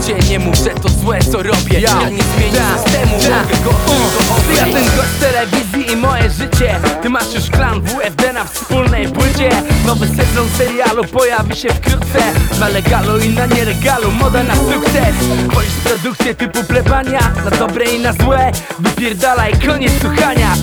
życie Nie mów, że to złe co robię. Ja, nie zmienię tak, systemu tak. Mogę go tylko Ty ja ten gość telewizji i moje życie. Ty masz już klan WFD na wspólnej płycie. Nowy sezon serialu pojawi się wkrótce. Na legalu i na nielegalu moda na sukces. Wolisz produkcję typu plebania Na dobre i na złe. Wypierdalaj, koniec słuchania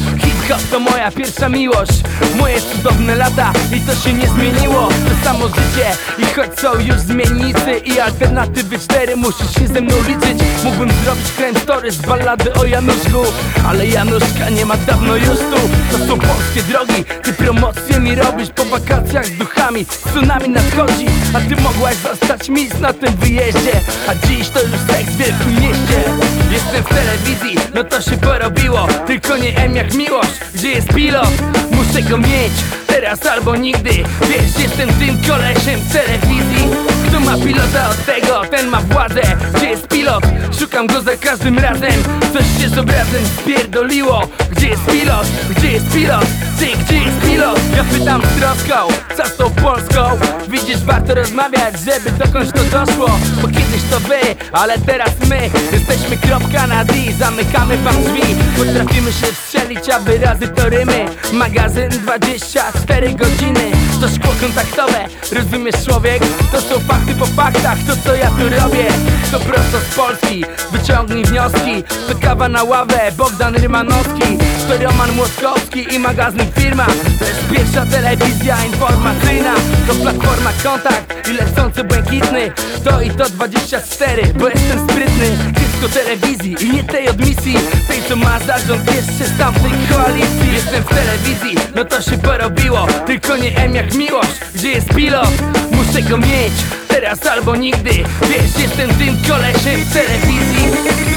Hip-hop to moja pierwsza miłość. Moje cudowne lata i to się nie zmieniło. To samo życie i choć są już zmiennicy I alternatywy cztery musisz się ze mną liczyć. Mógłbym zrobić crime story z ballady o Januszku. Ale Januszka nie ma dawno już tu. To są polskie drogi Ty promocję mi robisz. Po wakacjach z duchami Tsunami nadchodzi, a ty mogłaś zostać mis na tym wyjeździe. A dziś to już seks w wielkim mieście Jestem w telewizji, no to się porobiło Tylko nie M jak miłość, gdzie jest pilot? Muszę go mieć, teraz albo nigdy Wiesz, jestem tym kolesiem telewizji Kto ma pilota od tego, ten ma władzę Gdzie jest pilot? Szukam go za każdym razem Coś się z obrazem spierdoliło Gdzie jest pilot? Gdzie jest pilot? Ty, gdzie jest pilot? Ja pytam z troską, co z tą Polską? Widzisz, warto rozmawiać, żeby dokądś to doszło. Bo kiedyś to wy, ale teraz my. Jesteśmy kropka na D, zamykamy wam drzwi. Potrafimy się strzelić, aby razy to rymy. Magazyn 24 godziny. To szkło kontaktowe, rozumiesz człowiek? To są fakty po faktach, to co ja tu robię. To prosto z Polski, wyciągnij wnioski. To kawa na ławę, Bogdan Rymanowski To Roman Młotkowski i magazyn Firma. To jest pierwsza telewizja informacyjna. To platforma Kontakt i lecący błękitny. To i to 24, bo jestem sprytny. Dziecko telewizji i nie tej od misji. Tej co ma zarząd jeszcze z tamtej koalicji. Jestem w telewizji, no to się porobiło. Tylko nie M jak miłość, gdzie jest pilot? Muszę go mieć, teraz albo nigdy. Wiesz, jestem tym kolesiem w telewizji